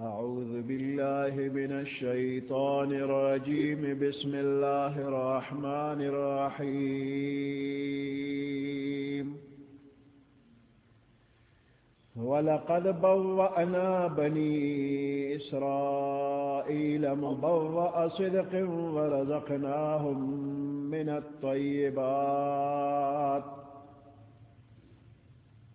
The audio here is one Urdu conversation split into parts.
أعوذ بالله من الشيطان الرجيم. بسم الله الرحمن الرحيم. ولقد بوأنا بني إسرائيل مبوأ صدق ورزقناهم من الطيبات.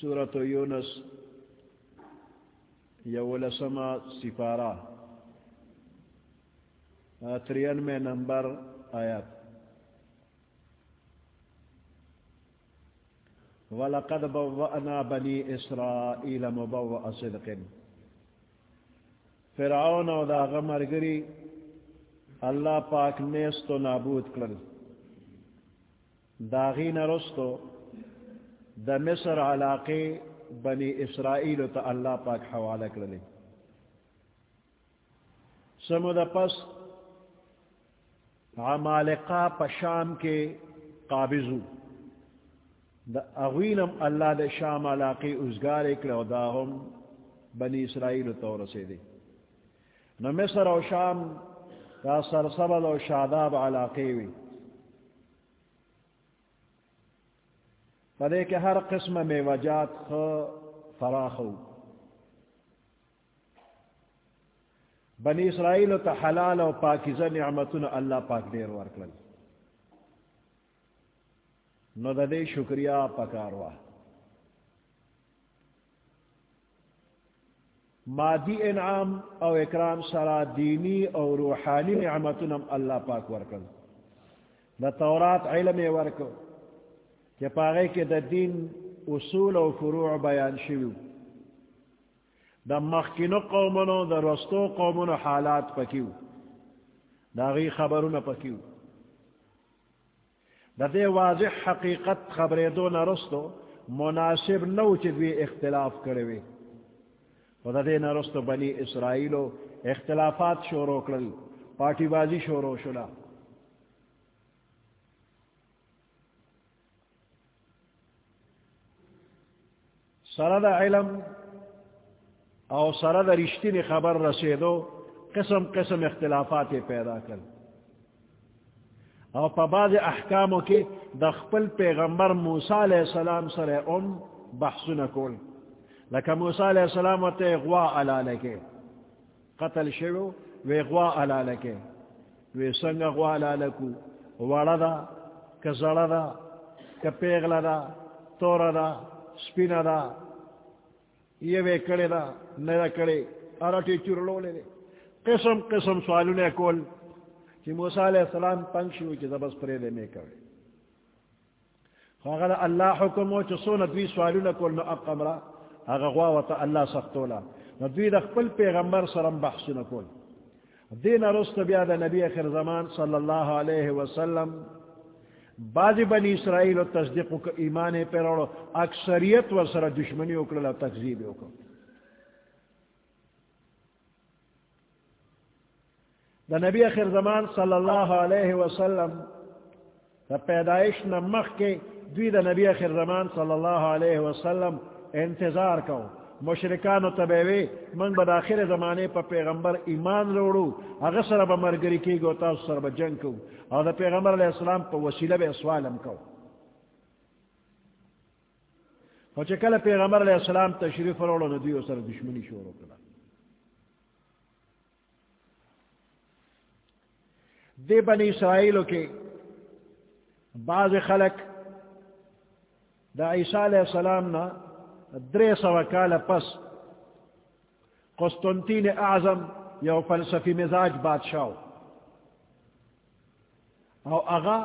سورت یونس یولسما سپارہ ترینوے نمبر آیت وَلَقَدْ بَوَّأْنَا بَنِي إِسْرَائِيلَ مُبَوَّأَ صِدْقٍ. فرعون او دا غمرگری اللہ پاک نیستو نابود کرل داغین رستو دا مصر علاقے بنی اسرائیل تا اللہ پاک حوالہ کرلے سمو دا پس عمالقہ پشام کے قابضو. دا اغوینم اللہ دا شام علاقے ازگار اکلو دا ہم بنی اسرائیل تو رسے دے نو مصر و شام دا سرسبل و شاداب علاقے وی پدے کہ ہر قسم میں وجات خ فراخو بنی اسرائیل و حلال و پاکیزہ نعمتن اللہ پاک دیر ورکلل نو دا دے شکریہ پکاروا مادی انعام او اکرام سرا دینی او روحانی نعمتن اللہ پاک ورکل دا تورات علم ورکل کہ پاگے کے دا دین اصول و فروع بیان شیو دا مخکنو قومنو دا رستو قومنو حالات پکیو. دا غی خبرون پکیو. دا دے واضح حقیقت خبر دو نرستو، مناسب نو چدوی اختلاف کروی. و دا دے نرستو بنی اسرائیلو اختلافات شورو کرل پارٹی بازی شورو شلا سرد علم او سرد رشتی نے خبر رسیدو قسم قسم اختلافات پیدا کر او پا بعض احکامو کی دخپل پیغمبر موسیٰ علیہ السلام سر ام بحث نکول لکہ موسیٰ علیہ السلام و تے غوا علا لکے قتل شروع وی غوا علا لکے وی سنگ غوا علا لکو وڑا دا کزڑا دا کپیغلا دا تورا دا سپینا دا یہ وے کڑے دا نہ کڑے اراٹی چورلو لے قسم قسم سوالو نے کول۔ کہ موسیٰ علیہ السلام پنکشی ہوئی کہ زبس پرے دے میں کرے فاغل اللہ حکم ہو چھ سو ندوی سوالو نے کول نو اقمرا اگا غواوتا اللہ سختولا ندوی دا خپل پیغمبر سرم بحثو نے کول۔ دین رست بیا بیاد نبی اخر زمان صلی اللہ علیہ وسلم بعض بنی اسرائیل و تصدیق کو ایمان پیروڑو اکثریت و سر دشمنی اکڑا تقزیب اکڑا دا نبی اخر زمان صلی اللہ علیہ وسلم دا پیدائش نمخ کے دوی دا نبی اخر زمان صلی اللہ علیہ وسلم انتظار کو مشرکان و طبیوی من با داخل زمانے پا پیغمبر ایمان روڑو اگر سر با مرگری کی گو تا سر با جنگ کو اور دا پیغمبر علیہ السلام پا وسیلہ بے سوالم کو اور چکل پیغمبر علیہ السلام تشریف روڑو ندیو سر دشمنی شورو کلا دے بنی اسرائیلو کے بعض خلق دا عیسیٰ علیہ السلام نا درے سو کال پس قسطنطین اعظم یو فلسفی مزاج بادشاہ او اغا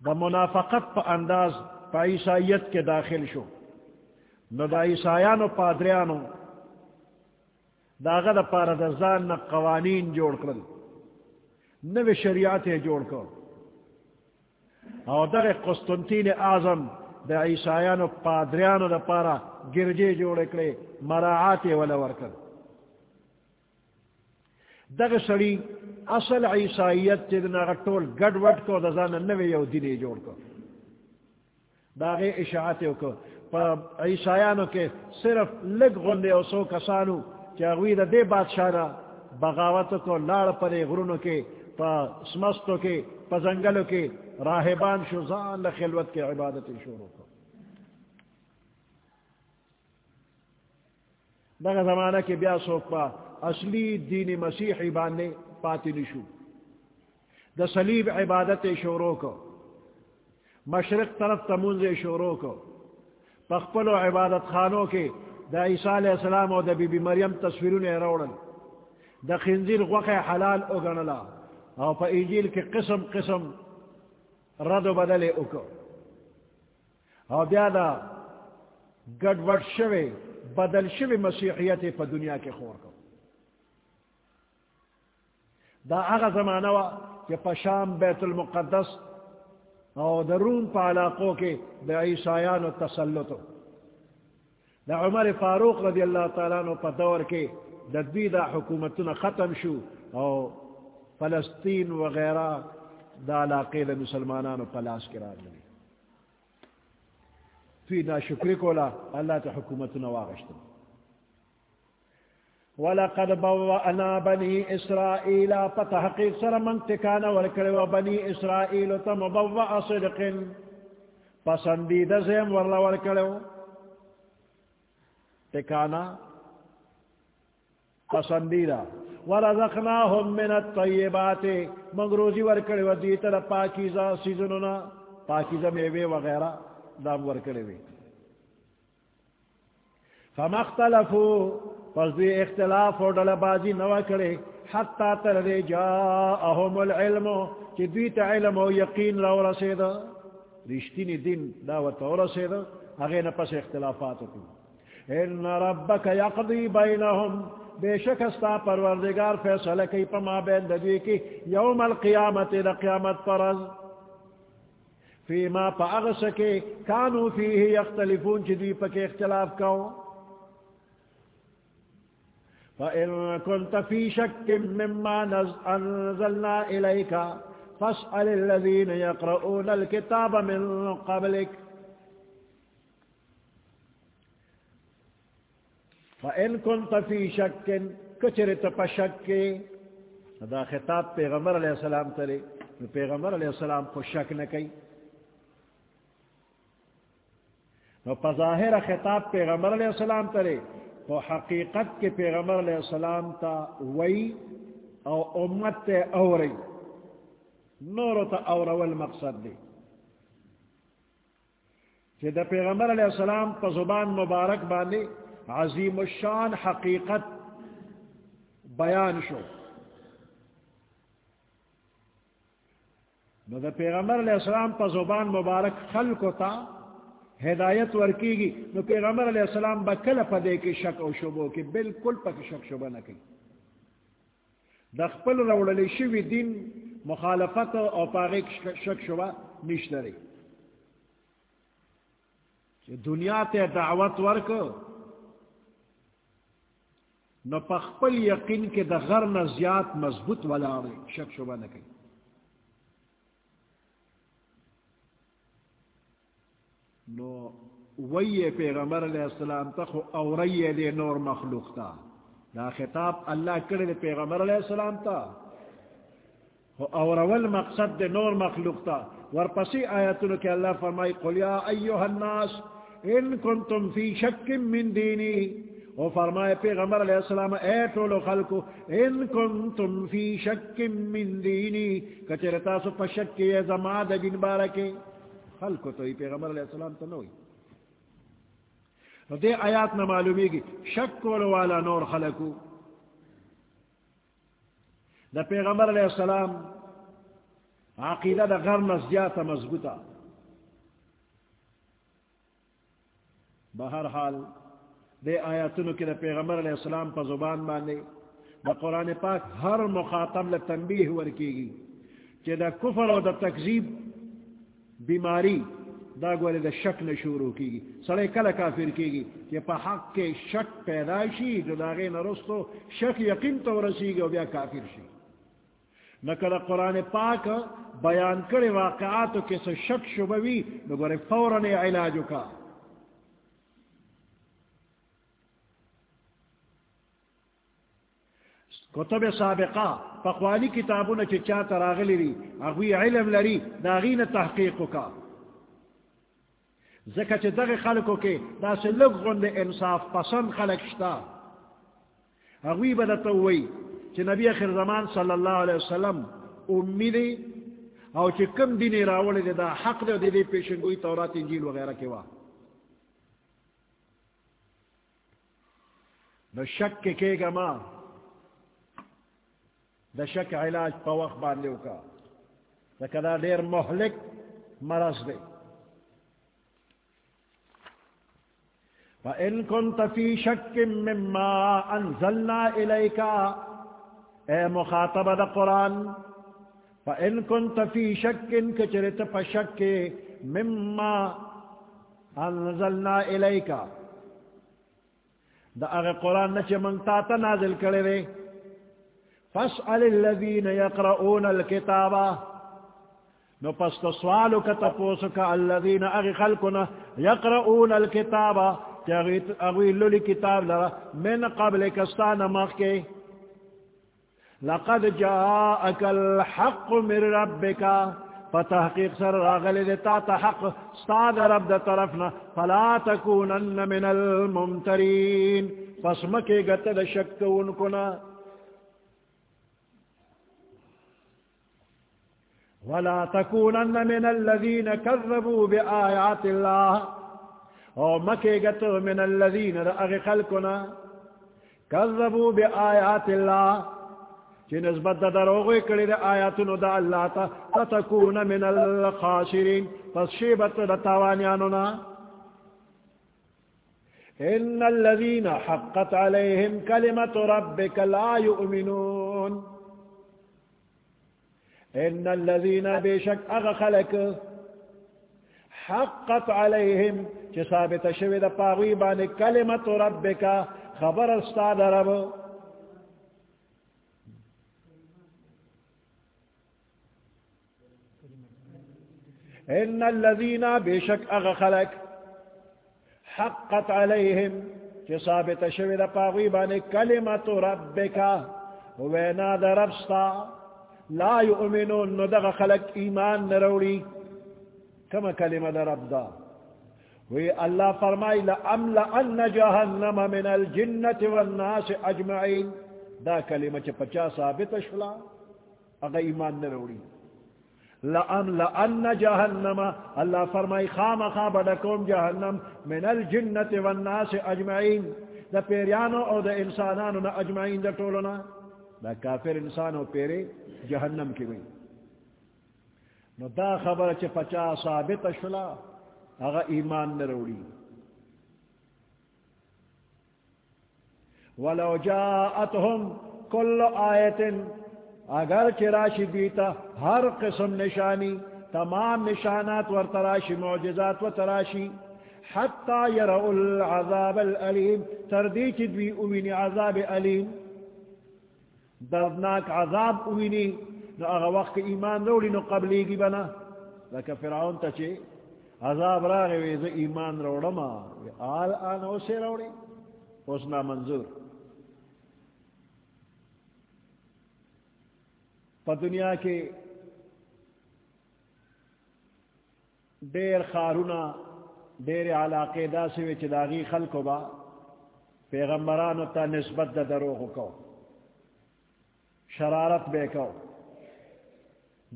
دا منافقت پا انداز پا عیسائیت کے داخل شو نو دا عیسائیانو پادریانو دا اغا دا پارا دا زان نا قوانین جوڑ کرل نو شریعت جوڑ کر او دا قسطنطین اعظم دا عیسائیانو پادریانو دا پارا گرجے جوڑ کرے مراعات والا ورکر دغ سڑی اصل عیسائیت چیدنا غٹول گڑ وٹ کو دزان نوے یو دینے جوڑ کو داغے اشاعتیو کو پا عیسائیانو کے صرف لگ غندے او سو کسانو چاگوی دا دے بادشاہ بغاوتو کو لار پرے غرونو کے پا سمستو کے، پا زنگلو کے راہبان شو، زان لخلوت کے عبادت شروع کو۔ دغه زمانہ کې بیا سوک پا اصلی دین مسیحی باندې پاتی نشو د صلیب عبادت شروع کو۔ مشرق طرف تمونز شروع کو۔ پخپل و عبادت خانوں کے دا عیسیٰ علیہ السلام و دا بی بی مریم تصویرون روڑن دا خنزیر غوق حلال اگنلا او پا انجیل کے قسم قسم رد و بدل اکو او بیا دا گڑ وڈ شوے بدل شوی مسیحیت پا دنیا کے خور کو. دا اغا زمانہ وا کہ پا شام بیت المقدس او دا روم پا علاقوں کے دا عیسائیان و تسلطو. دا عمر فاروق رضی اللہ تعالیٰ نو پا دور کے دا دوی دا حکومتنا ختم شو او فلسطین وغیرہ دا علاقے دا مسلمانانو پلاس کرار لگی فی نا شکری کولا اللہ تا حکومت نواغشتا وَلَقَدْ بَوَّأَنَا بَنِي إِسْرَائِيلَ پتحقیق سر من تکانا ورکڑے و بنی اسرائیل تا مبوع صدق پسندید زیم ورلا ورکڑے تکانا پسندیدہ. ورزقناهم من الطیبات مغروزی ورکڑے و دیتا پاکیزہ سیزننا پاکیزہ میوے وغیرہ دام ورکڑے وی. فمختلفو پس دی اختلاف و ڈل بازی نو کرے حتی تر دے جاءہم العلم. چی دویت علم و یقین رو رسید. رشتین دین داوت و رسید. اگین پس اختلافات کو ان ربک یقضی بینہم. بے شک استا پروردگار فیصلہ کی پما بین دوی کی، یوم القیامت دا قیامت پرز فیما پا اغسکے کانو فیہی یختلفون چی دی پک اختلاف کاؤ فَإِن كُنْتَ فِي شَكٍ مِّمَّا أَنزَلْنَا إِلَيْكَ فَاسْأَلِ الَّذِينَ يَقْرَؤُونَ الْكِتَابَ مِن قَبْلِكَ فَإِن كُنْتَ فِي شَكٍ کچرت پا شک دا خطاب پیغمبر علیہ السلام تلے پیغمبر علیہ السلام کو شک نہ کئی۔ نو پظاہر خطاب پیغمبر علیہ السلام ترے تو حقیقت کے پیغمبر علیہ السلام تا وئی او امت تے اوری نور تا اورول مقصد دی کہ دا پیغمبر علیہ السلام پا زبان مبارک باندے عظیم الشان حقیقت بیان شو. نو دا پیغمبر علیہ السلام پا زبان مبارک خلق تا ہدایت ورکی گی نو پیغمبر علیہ السلام با کل پدے کی شک او شبو کی بالکل پک شک شبہ نہ کی دخپل روڑلی شوی دین مخالفت او پاگی شک شبہ نشتری دنیا تے دعوت ورک نو پخپل یقین کے دا غر نہ نزیات مضبوط والا شک شبہ نہ کی نو وی پیغمبر علیہ السلام تخو اوری دے نور مخلوق تا دا خطاب اللہ کرے دے پیغمبر علیہ السلام تا خو اورول مقصد دے نور مخلوق تا ورپسی آیتنو کہ اللہ فرمائی قل یا ایوہ الناس، ان کنتم فی شک من دینی. وہ فرمائے پیغمبر علیہ السلام، اے ٹولو خلقو، ان کنتم فی شک من دینی کچرتا سو پا شک یہ زمان دین بارکی. خلق تو پیغمبر علیہ السلام تو نوئی۔ دے آیات نہ معلومی گی شک کولو والا نور خلقو۔ دا پیغمبر علیہ السلام عقیدہ دا غر نزیات مضبوطہ۔ بہر حال دے آیاتنو کی دا پیغمبر علیہ السلام پا زبان باندے دا قرآن پاک ہر مخاطب لتنبیح ورکی گی کہ دا کفر و دا تکذیب، بیماری، دا گولی دا شک نہ شروع کی گی سڑے کل کافر کی گی کہ پا حق کے شک پیدائشی جو دا غین رستو، شک یقین تو رسی گی بیا کافر شی۔ نکل قرآن پاک بیان کرے واقعاتو کس شک شبوی نو گولی فوراً علاجو کا۔ کتب سابقہ پقوالی کتابوں نے چچا تراغلی ری اگوی علم لری داغین تحقیق کا زکا چھ دغ خلقو کے دا سے لگ غند انصاف پسند خلق شتا اگوی بدتووی چھ نبی اخر زمان صلی اللہ علیہ وسلم امی دی او چھ کم دینی راولی دی، دا حق دی دی دی پیشنگوی تورات، انجیل وغیرہ کے کیوا نو شک کے کے گا ماں دا شک علاج پا وقت باندیو کا دا کدا دیر محلک مرض دے فَإِن كُنْتَ فِي شَكٍ مِّمَّا أَنزَلْنَا إِلَيْكَ اے مخاطب دا قرآن فَإِن كُنْتَ فِي شَكٍ کچرت پا شک مِّمَّا أَنزَلْنَا إِلَيْكَ دا اگر قرآن نچے منگتا تا نازل کرے رے فاسأل الذين يقرؤون الكتاب. نو پس تو سوالو کا تپوسو الذين اغي خلقنا يقرؤون الكتاب. اغي لولي كتاب لرا. من قبل كستان مخي لقد جاءك الحق من ربك فتحقيق سر راغل دتا تحق استاد رب دا طرفنا. فلا تكونن من الممترين پس مکے گت دا شک انکنا ولا تكونن من الذين كذبوا بآيات الله او مكيغت من الذين رأغ خلقنا. كذبوا بآيات الله چی نسبت دا دروغی کلی دا آیاتنو دا اللہ تا. فتکون من الخاسرین پس شیبت دا تاوانیانونا. ان الذين حقت عليهم كلمة ربك لا يؤمنون ان الذين بشك اغخلك حقت عليهم ثابت شوی دا پاغوی بان کلمت ربک خبر استاد رب ان الذين بشك اغخلك حقت عليهم ثابت شوی دا پاغوی بان کلمت ربک وینا دا رب استاد لا يؤمنون ندغ خلق ایمان نروڑی کم کلمہ در رب دا. وی اللہ فرمائی لأملأن جہنم من الجنت والناس اجمعین. دا کلمہ چھ پچا ثابت شلا اگا ایمان نروڑی لأملأن جہنم اللہ فرمائی خام خواب دکوم جہنم من الجنت والناس اجمعین. دا پیریانو او دا انسانانو نا اجمعین دا طولنا دا کافر انسانو پیرے جہنم کی ہوئی نو دا خبر چ پچا ثابت شلا اگا ایمان نروڑی ولو جاءتهم کل آیت، اگر چراشی دیتا ہر قسم نشانی، تمام نشانات ور تراشی، معجزات و تراشی، حتی یرعو العذاب العلیم تردی چدوی اوین عذاب علیم دردناک عذاب اوینی. نو اغا وقت ایمان روڑی نو قبلی گی بنا. لکا فرعون تا چے عذاب راگے ویزا ایمان روڑا ما آل آن اسے روڑی. اسنا منظور پا دنیا کے دیر خارونا، دیر علاقے دا سے وچ داغی خلقو با، پیغمبرانو تا نسبت دا دروغو کو شرارت بے کو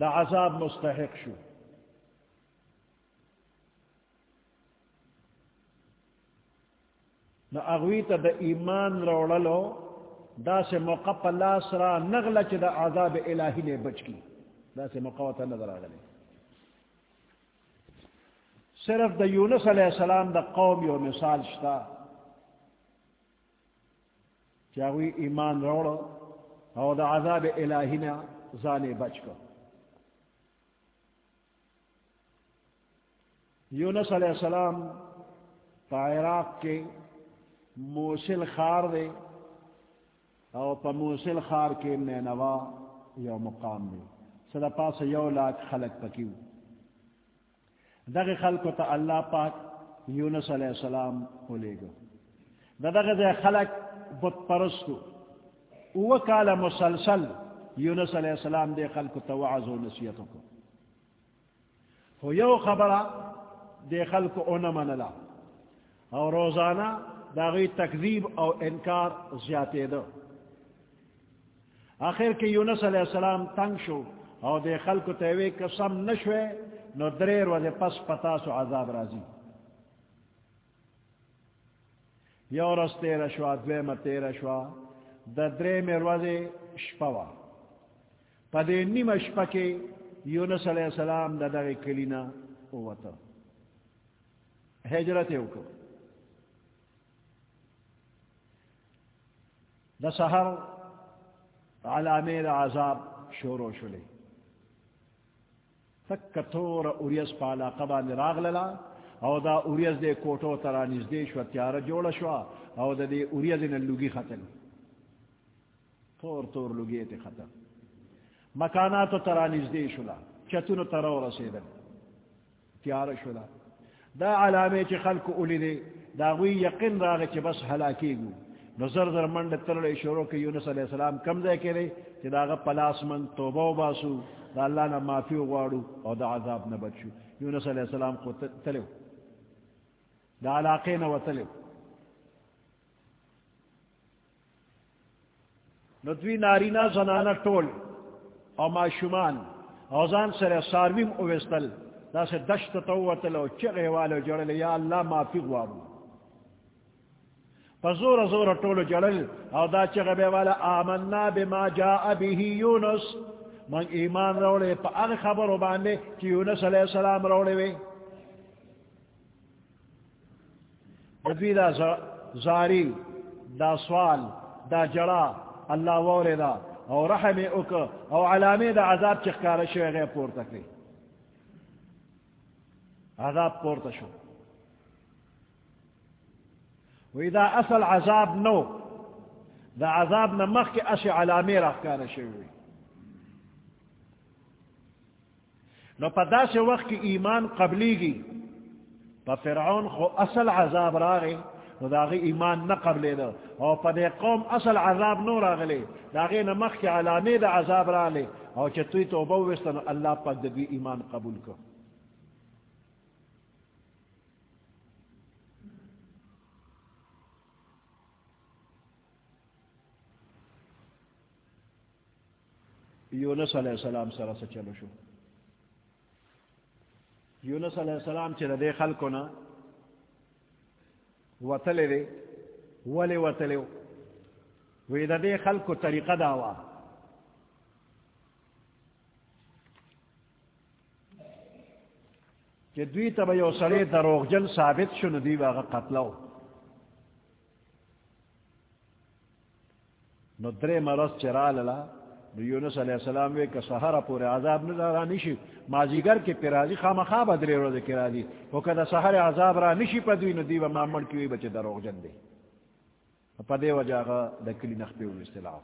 دا عذاب مستحق شو۔ نو اغوی تا دا ایمان روڑلو دا سے موقع پا لاسرا نغلا چی دا عذاب الہی نے بچ کی۔ دا سے موقع تا نظر آگلے صرف دا یونس علیہ السلام دا قوم یو مثال شتا چی ایمان روڑو او دا عذاب الہی نے زانے بچ کو یونس علیہ السلام پا عراق کے موسل خار دے او پا موسل خار کے نینوا یو مقام دے سدا پاس یو لاکھ خلق پکیو دغ خلق تا اللہ پاک یونس علیہ السلام کو لے گو دغ خلق بت پرستو. او کالا مسلسل یونس علیہ السلام دے خلق تا وعظ و نصیتو کو ہو یو خبرہ دے خلق اونا منلا اور روزانہ داغی تقزیب او انکار زیادے دو آخر کے یونس علیہ السلام تنگ شو او دے خلق تیوے قسم نشوے نو دریر وزے پس پتا سو عذاب رازی یو رس تیرہ شوا دویم تیرہ شوا دا درے میں روزے شپوا پدے نیم شپا کے یونس علیہ السلام دا دا کلینا اوتا حجرت اوکو دا سہر علامے دا عذاب شورو شلے تک کتور اوریس پالا قبا نراغللا او دا اوریس دے کوٹو ترا نزدے شو تیارا جوڑا شوا او دا دے اوریس دے لگی ختل تور تور لگی تے ختل مکاناتو ترا نزدے شلا چتونو ترا رسیدن تیارا شلا دا علامے چی خلق اولی دے دا غوی یقین راغے چی بس حلاکی گو. نظر در منڈ ترڑے شروع کی یونس علیہ السلام کم دے کے رہے کہ داغا پلاس من توبہ و باسو. دا اللہ نا معافی و غاڑو اور دا عذاب نہ بچو. یونس علیہ السلام کو تلو دا علاقے نہ و تلو ندوی نارینا زنانا ٹول او ما شمان اوزان سر سارویم اوستل دا سے دشت توتلو چغے والو جڑل یا اللہ معافی غاڑو فزور زور طول جلل او دا چغبے والا آمنا بما جاء به یونس من ایمان روڑے پا اغ خبرو باندے کہ یونس علیہ السلام روڑے وے ادوی دا زاری دا سوال دا جڑا اللہ وورے دا او رحم اک او علامی دا عذاب چخکار شوئے غیر پور تکلی عذاب پور تشو دا اصل عذاب نو دا عذاب نمخ کے اش علامی رخکار شوی نو پا سے وقت کی ایمان قبلی گی پا فرعون خو اصل عذاب راغی. نو دا ایمان نہ قبلے دا او پا دے قوم اصل عذاب نو راغلے دا غی نمخ کے علامی دا عذاب راغلے او چتوی توبہ وستن اللہ پاک دا ایمان قبول کر یونس علیہ السلام سر سے چلو شو؟ یونس علیہ السلام چل دے خلکو نا وطلے دے ولے وطلے وی دا دے خلکو طریقہ داوا کہ دوی تب یو سرے دروغ جن ثابت شو ندی واغا قتلو نو درے مرض چرا للا یونس علیہ السلام وے کہ سہارا پورے عذاب نہ را نشی مازیگر کے پیرازی خام خواب ادرے روز کے راضی وہ کہ سہر عذاب را نشی پدوی ندی و مامن کی بچے دروغ جن دے پدے وجہ دکلی نخبے ہوئے اصطلاح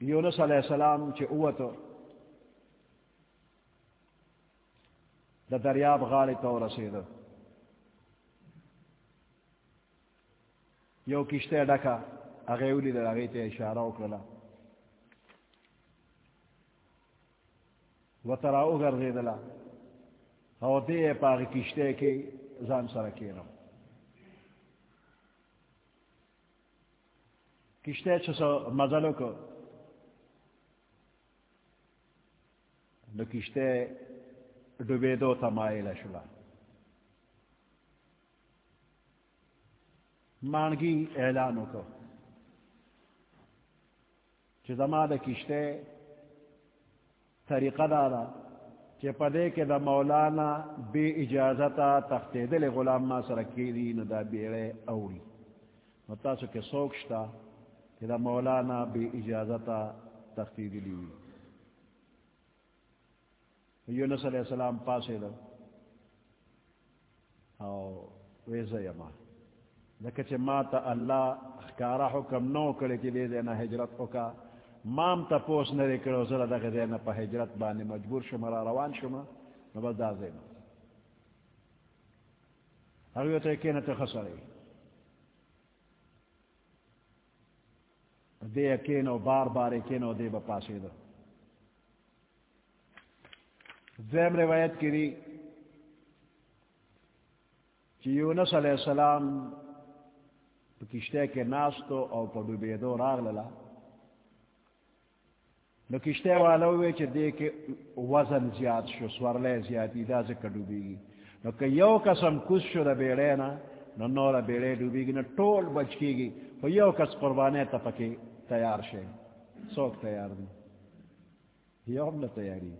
یونس علیہ السلام چے اوتو دا دریاب غالی تو رسیدو یو کشتے ڈکا اغیولی در اغیتے اشارہ اکرلا و تراؤ گردے دلا او دے پاگی کشتے کے زان سرکیرم کشتے چھسو مزلو کو نو کشتے ڈبے دو تمائل مانگی اعلان کو چما د کشتے طریقہ دارا کہ پدے کے دا مولانا بے اجازتا تختے دل غلام ما سرکی دی نو دا بیڑے اوڑی متاسو کے سوکشتا کہ دا مولانا بے اجازتا تختی دلی ہوئی یونس علیہ السلام پاسے دا او ویزا یما لکہ چھ ما تا اللہ اخکارا حکم نو کرے کی دے دینا حجرت کو کا مام تا پوس نرے کرو زر دا غدینا پا حجرت بانی مجبور شما را روان شما نبا دا زینا اگیو تا کینا تا خسرے دے کینو بار بار کینو دے با پاسی دا دویم روایت کری چی یونس علیہ السلام پا کشتے کے ناستو او پا دوبیدو راغ للا نو کشتے والا ہوئے چھ دے کے وزن زیاد شو سورلے زیادی دا سے ڈوبی گی نو کہ یو قسم کس شو دا بیڑے نا نو نورا بیڑے ڈوبی گی نو ٹول بچ کی گی تو یو کس قربانے تا تپکی تیار شے سوک تیار دی یو ہم نے تیاری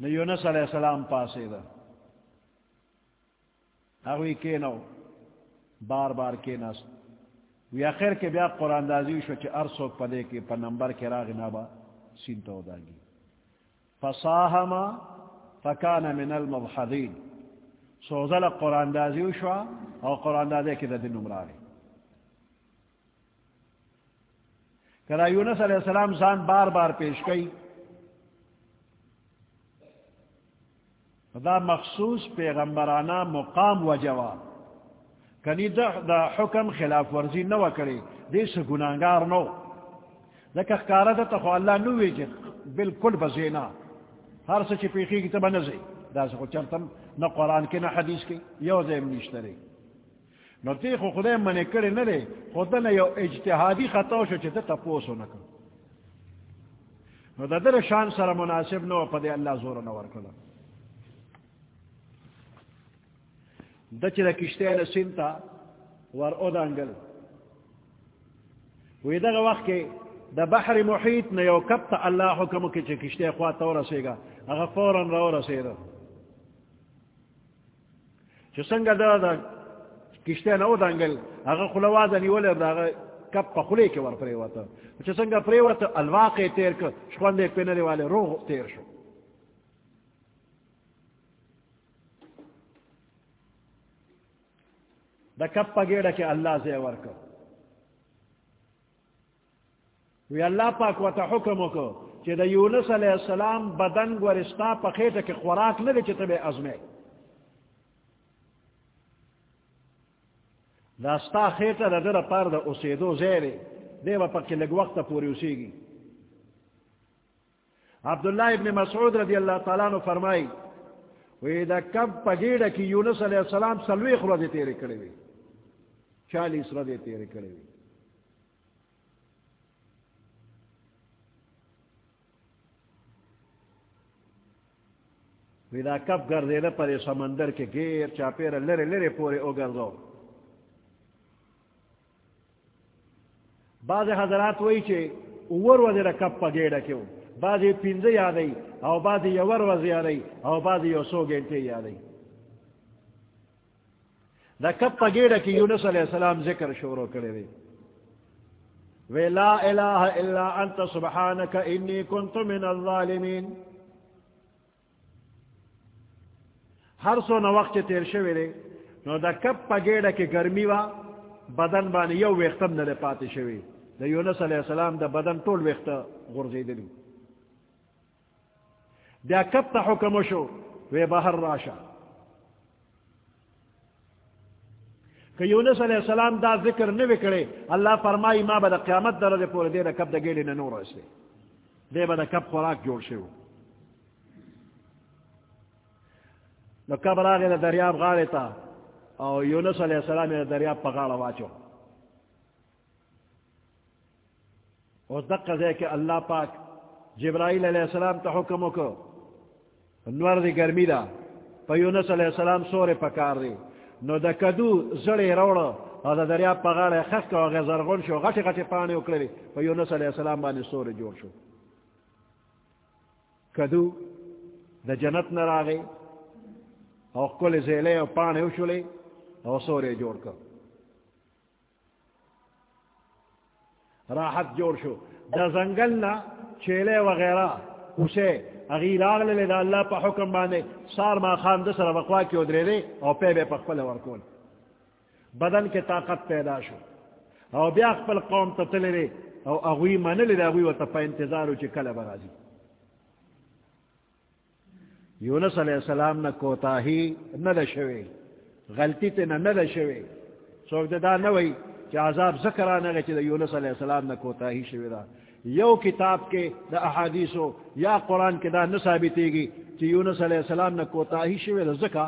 نو یونس علیہ السلام پاسے دا اگوی کے نو بار بار کے نست وی اخر کے بیا قرآن دازی شو چی ارسوک پدے کے پا نمبر کے راغ نابا سینتو داگی فصاہما فکان من المضحدین سوزل قرآن دازی شو او قرآن دازی کے دا دن نمراری کرا یونس علیہ السلام زان بار بار پیش کئی دا مخصوص پیغمبرانہ مقام و جواب. کنی دا, دا حکم خلاف ورزی نو کرے دیس گناہگار نو. لکہ کارا دا تخو اللہ نوی جی بالکل بزینا ہر سچ پیخی کی تبا نزی دا سخو چرتم نا قرآن کی نا حدیث کی یو زیم نیشتری نو تی خو خدای منی کری نرے خدا نا یو اجتحادی خطاو شو چی تا پوسو نکن نو دا در شان سر مناسب نو پا دی اللہ زور نور کلا دچ دا کشتے دا سنتا ور او دانگل وی دا وقت کے دا بحر محیط نا یو کب تا اللہ حکم کی چھ کشتے خواہ تو رسے گا اگا فوراً رو رسے دا چھ دا دا کشتے نا او دانگل اگا خلوازا نیولی دا اگا کب پا خلے کے ور پریواتا چھ سنگا پریواتا الواقع تیر کر شخواندے پینرے والے روح تیر شو دا کپ پگیڑا کہ اللہ سے ورکو وی اللہ پاک و تا حکم کو کہ دا یونس علیہ السلام بدن گورستا پخیتا کہ خوراک نہ دے چی تبے ازمے دا ستا خیتا دا در پار دا اسیدو زیرے دے با پاکی لگ وقت پوری اسی گی عبداللہ ابن مسعود رضی اللہ تعالیٰ نے فرمائی وی دا کب پگیڑا کی یونس علیہ السلام سلوی خورا دے تیرے کڑے ہوئی چالیس ردے تیرے کرے ہوئی ودا کب گردے نہ پرے سمندر کے گیر چاپیر لرے لرے پورے او گردو۔ بعض حضرات وہی چھے، اوور وزیر کب پا گیڑا کیوں؟ بعضی پینزے یادئی، او بعضی یور وزی یادئی، او بعضی یو سو گینٹے یادئی۔ دا کب پا گیڑا کی یونس علیہ السلام ذکر شروع کرے دے وی لا الہ الا انت سبحانک انی کنت من الظالمین. ہر سو نو وقت تیر شوی دے نو دا کب پا گیڑا کی گرمی وا، بدن بانی یو ویختم نلے پاتی شوی. دا یونس علیہ السلام دا بدن طول ویخت غرزی دلی دا کب تا حکم شو؟ وی بہر راشا. کہ یونس علیہ السلام دا ذکر نہ وکڑے اللہ فرمائی ما بدا قیامت در دے پورے دے دا کب دا گیلی نور اسے دے بدا کب خوراک جوڑ شو نو کب راغی دا دریاب غالے تا او یونس علیہ السلام دا دریاب پا غالا واچو اس دقا دے کہ اللہ پاک جبرائیل علیہ السلام تا حکم کو نور دی گرمی دا پا یونس علیہ السلام سور پکار دی. نو دا کدو زڑی روڑا او دا دریا پا غار خخ کا وغی شو غٹی غٹی پانی اکلی پا یونس علیہ السلام بانی سور جوڑ شو. کدو دا جنت نه نراغی او کل زیلے او پانی اچھولی او سور جوڑ کر راحت جوڑ شو. دا زنگل نا چیلے وغیرہ اسے اغیر آغلے لے دا اللہ پا حکم بانے سار ما خان دسر وقوا کی ادرے دے، او پے بے پخپل ورکول بدن کے طاقت پیدا شو۔ او بیا خپل قوم تتلے دے، او اغوی منلے دے اغوی و تا پا انتظارو چی کل برازی یونس علیہ السلام نہ کوتا ہی نہ دشوے غلطی تے نہ نہ دشوے سوک دا نوئی کہ عذاب ذکر آنے گا چی یونس علیہ السلام نہ کوتا ہی شوے دا۔ یو کتاب کے دا احادیثو، یا قرآن کے دا نثابتی گی کہ یونس علیہ السلام نہ کوتا ہی شوے دا ذکا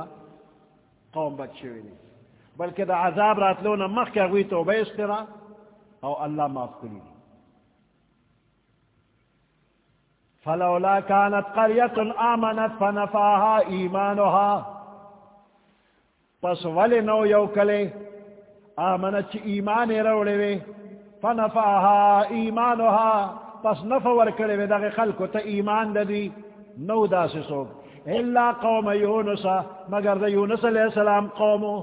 قوم بچ شوے دی بلکہ دا عذاب رات لو مخ کیا ہوئی تو بیس تیرا او اللہ معاف کری دی. فلولا كانت قرية آمنت فنفاها إيمانها پس ولی نو یو کلے، آمنت چی ایمان روڑے وے فنفاها ایمانها. پس نفور کرے وے داغی خلقو تا ایمان ددی نو دا سی سوک الا قوم یونسا مگر دا یونس علیہ السلام قومو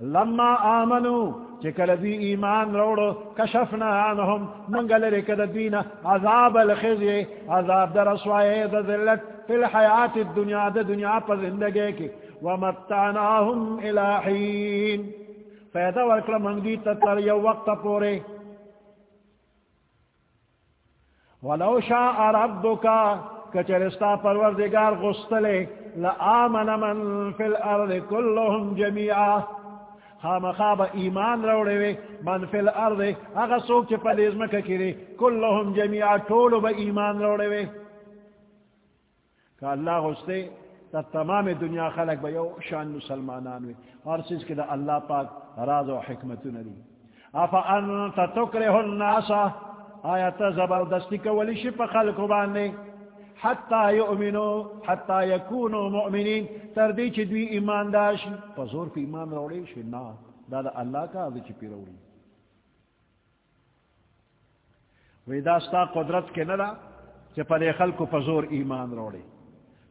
لما آمنو چکل دی ایمان روڑو کشفنا عنہم منگل رکد دین عذاب الخزی عذاب در اسوائے دا ذلت فی الحیات الدنیا دا دنیا پر زندگے کی ومتعناهم الہین فیدہ ورکل منگی تتر یو وقت پورے ولو شاء ربکا کچرستا پروردگار غستلے لآمن من فی الارض کلهم جميعا خام خواب ایمان روڑے وے من فی الارض اگا سوک چے پدیز مکہ کرے کلهم جميعا طولو با ایمان روڑے وے کہ اللہ غستے تا تمام دنیا خلق با یو شان مسلمانان وے اور سیز کے دا اللہ پاک راز و حکمت ندی. افا انتا تکرہ الناسا آیا تا زبردستی کولی شپ خلقو باندے. حتی یؤمنو، حتی یکونو مؤمنین. تردی چی دوی ایمان داشی پزور پی ایمان روڑی شی، نا دادا اللہ کا آدھے چی پی روڑی. وی داستا قدرت کے ندا چی پدے خلقو پزور ایمان روڑی.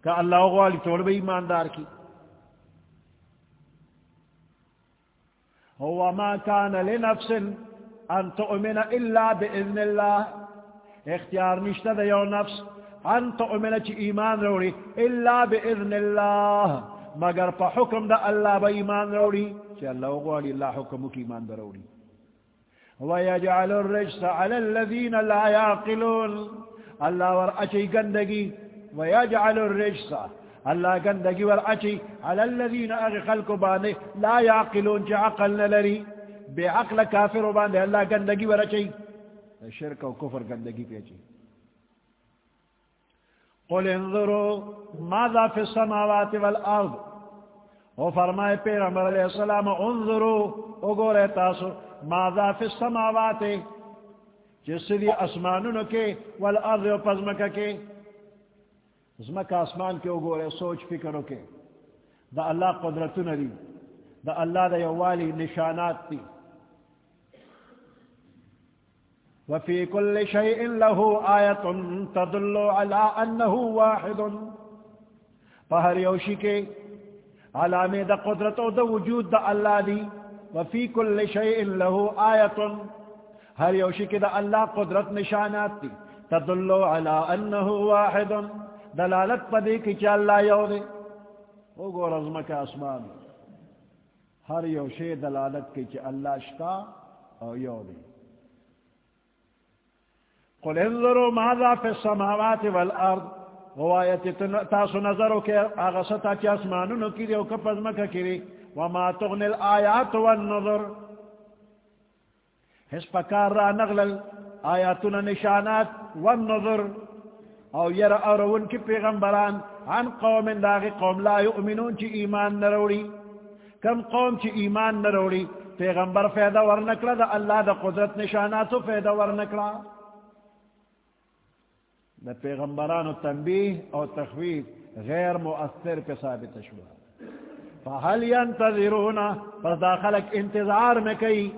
کہ اللہ غوالی توڑ بے ایماندار کی۔ هو ما كان لنفس ان تؤمن الا باذن الله اختیار نشته د یو نفس۔ ان تؤمن چ ایمان روڑی الا باذن الله مگر پا حکم دا اللہ با ایمان روڑی چ اللہ غوالی اللہ حکم کی ایمان روڑی۔ ويجعل الرجس على الذين لا يعقلون۔ اللہ ور اچي گندگی ويجعل الرجس. اللہ گندگی ور اچي على الذين اغ خلق بانے لا يعقلون چ عقل لری بے عقل کافر بانے اللہ گندگی ور اچي شرک و کفر گندگی پہ قل انظروا ماذا في السماوات والارض او فرمائے پیغمبر علیہ السلام، انظروا، او گورے تاسو، ماذا في السماوات؟ جس دی اسمانونو کے، والارض و پزمکا کے۔ زمکا اسمان کے او گورے سوچ فکرو کے دا اللہ قدرتو ندی دا اللہ دا یوالی نشانات تی وفي كل شيء له آية تدل على أنه واحد. فهر يوشك علامة دا قدرت قدرة دا وجود دا الله دي. وفي كل شيء له آية هر يوشك دا الله قدرة نشانات دي. تدل على أنه واحد. دلالت پدی چا اللہ یو دے۔ او گو رزمک اسمان ہر یوشے دلالت کی چا اللہ شتا او یو دے۔ قل انظروا ماذا في السماوات والارض۔ روایت تاسو نظرو کہ کے آغسطا چی اسمانونو کی دی او کپز مکہ کری وما تغنی الآیات والنظر۔ حس پکار را نغلل آیاتنا نشانات والنظر۔ او یر ارون کی پیغمبران عن قوم داغی قوم لا یؤمنون چی ایمان نروڑی۔ کم قوم چی ایمان نروڑی، پیغمبر فیدہ ورنکلا دا اللہ دا قدرت نشاناتو فیدہ ورنکلا دا پیغمبران و تنبیح اور تخویف غیر مؤثر پہ ثابت شوا۔ فهل ينتظرون پس داخلك انتظار میں کئی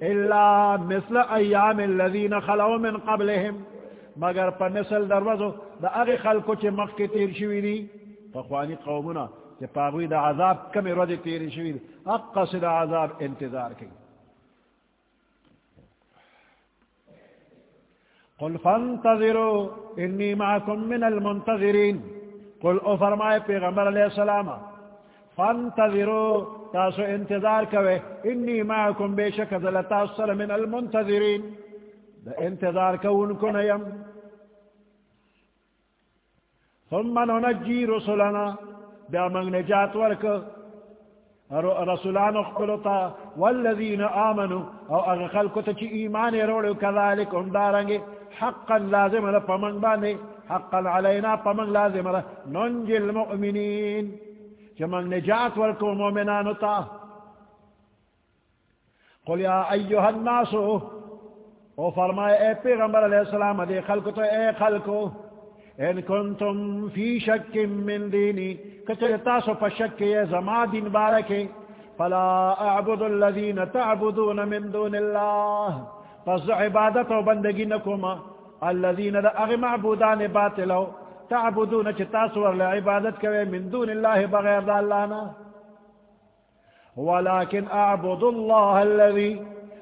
الا مثل ایام الذین خلو من قبلهم مگر پا مثل دروزو دا اغی خلقو چی مخ کی تیر شوی دی فخوانی قومنا چی پاگوی دا عذاب کمی رد تیر شوی دی اقصد دا عذاب انتظار کی قل فانتظروا انی معکم من المنتظرین قل او فرمائے پیغمبر علیہ السلام، فانتظروا، تاسو انتظار کوئے انی معکم بے شک دلتا من المنتظرین. دا انتظار کون کنیم ثم ننجی رسولنا بیا منگ نجات ورک رسولان اخبرتا والذین آمنوا او اغخل کتا چی ایمان روڑو کذالک اندارنگی حقا لازم لفا پمنگ بانے حقا علینا پمنگ لازم لفا ننجی المؤمنین چی منگ نجات ورکو مومنانو تا قل یا ایوہ الناسو او فرمائے اے پیغمبر علیہ السلام دے خلق تو اے خلقو ان کنتم فی شک من دینی کچھر تاسو پا شک یہ زما دین بارکے فلا اعبد الذین تعبدون من دون اللہ. پس عبادت و بندگی نکوما. الذین دا اغی معبودان باطلو تعبدون چھ تاسو ورل عبادت کوئے من دون اللہ بغیر دا اللہ نا. ولیکن اعبد اللہ الذی،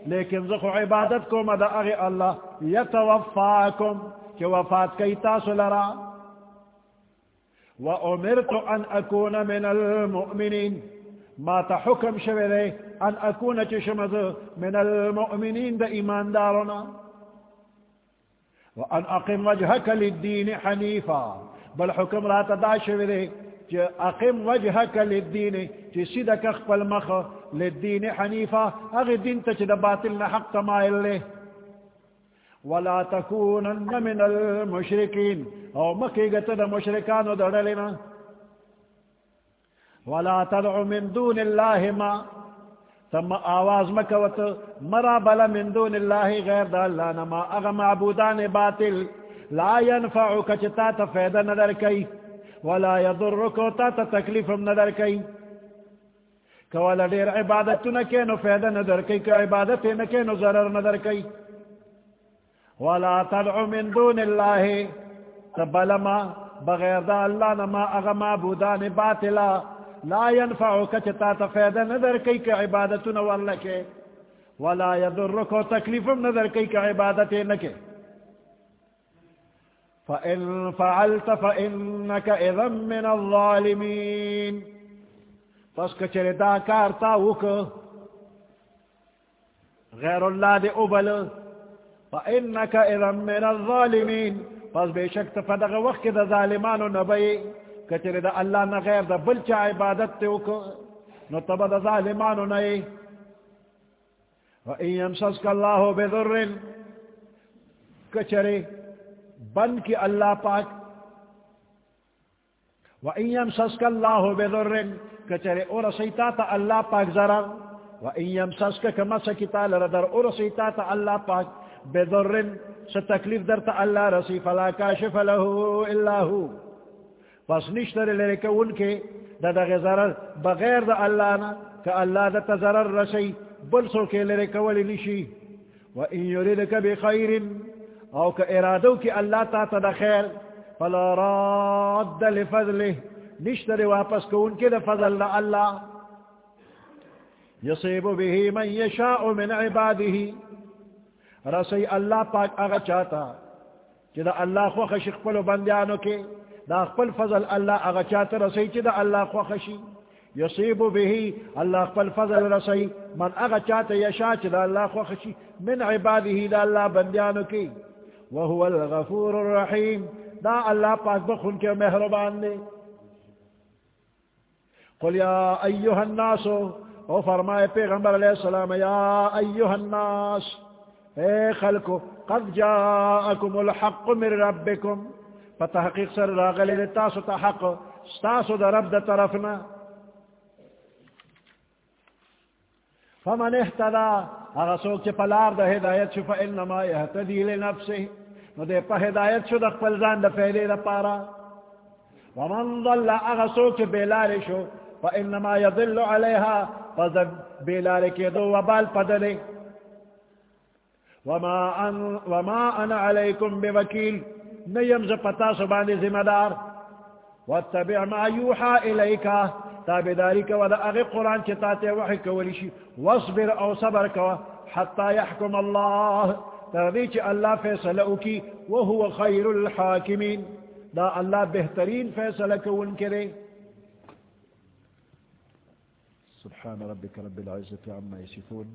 لیکن زخو عبادت کو مدى اغی اللہ یتوفاکم. کہ وفات کئی تاسو لرا۔ وامرت ان اکون من المؤمنین ما تحکم شوئے دے ان اکون چشمز من المؤمنین دا ایمان دارنا وان اقم وجهك للدین حنیفا بل حکم را تدا شوئے دے اقم وجهك للدين تسيدك اخبل مخ للدين حنيفا اغي دين تجد باطل حق تمائل له ولا تكونن من المشركين او مكي قتد مشركان ودرلنا ولا تدع من دون الله ما. ثم آواز مكوت مرا بلا من دون الله غير دالانا ما اغا معبودان باطل، لا ينفعك چتا فیدہ ندر كيف ولا يضرك تا تكليف من نظر كي كوالا دير عبادت نكي نو فيدا نظر كي كعبادت ضرر نظر كي ولا تدعو من دون الله تبلما، بغير دا الله نما اغما بودان باطلا لا ينفعك تا تفيدا نظر كي كعبادت نو الله ولا يضرك تكليف من نظر كي كعبادت نكي فإن فعلت فإنك إذا من الظالمين۔ پس کچر دا کارتا وک، غیر اللہ دے ابل فإنك إذا من الظالمين پس بے شک تفدغ وقت دا ظالمانو نبئی کچر دا اللہ نا غیر دا بلچا عبادت تے وک نو تب دا ظالمانو نئی وإن يمسسك الله بذر کچرے بن کی اللہ پاک۔ وَإِن يَمْسَسْكَ اللَّهُ بِذُرٍ کچرے اور سیتا تا اللہ پاک ضرر وَإِن يَمْسَسْكَ كَمَا سَكِتَا لَرَدَر اور سیتا تا اللہ پاک۔ بِذُرٍ ستکلیف در تا اللہ رسی، فلا کاشف له الا ہو پس نشتر لرکا ان کے دا دا ضرر بغیر دا اللہ نا کہ اللہ دا تا ضرر رسی بلسو کے لرکا ولی نشی وَإِن يُرِدْكَ بِخَيْرٍ او کہ ارادو کی اللہ تا تا دا خیر، فلا راد لفضلہ نشتر واپس کو ان کے دا فضل دا اللہ یصیب به من یشاء من عباده. رسی اللہ پاک اغا چاہتا۔ چی دا اللہ خو خشق پلو بندیانو کے، دا خپل فضل اللہ اغا چاہتا رسی چی دا اللہ خو خشی یصیب به اللہ خپل فضل رسی من اغا چاہتا یشاء چی دا اللہ خو خشی من عباده دا اللہ بندیانو کے۔ وهو الغفور الرحيم دا اللہ پاک بخن کے مہربان نے قل یا ایوہ الناس، او فرمائے پیغمبر علیہ السلام، یا ایوہ الناس۔ اے خلقو، قد جاءکم الحق من ربکم. فتحقیق سر راغلی لتاسو تحق ستاسو دا رب دا طرفنا. فمن احتدا اغسوک چی پلار دا ہدایت شفا انما احتدی لنفسه. نو دے پا ہدایت شو دخ پلزان دا فیلے دا پارا ومن ضل اغسو چھ بیلار شو فا انما یضل علیہا فا بیلار کے دو وبال پدلے وما, ان وما انا علیکم بوکیل نیم ز پتا سبانی ذمہ دار واتبع ما یوحا الیکا تابداری کا ودا اغی قرآن چتاتے وحی کولیشی واصبر او صبر کوا حتی یحکم اللہ تردیچ اللہ فیصلہ کی وہو خیر دا اللہ بہترین فیصلہ کون سبحان ربك رب العزة عما يسفون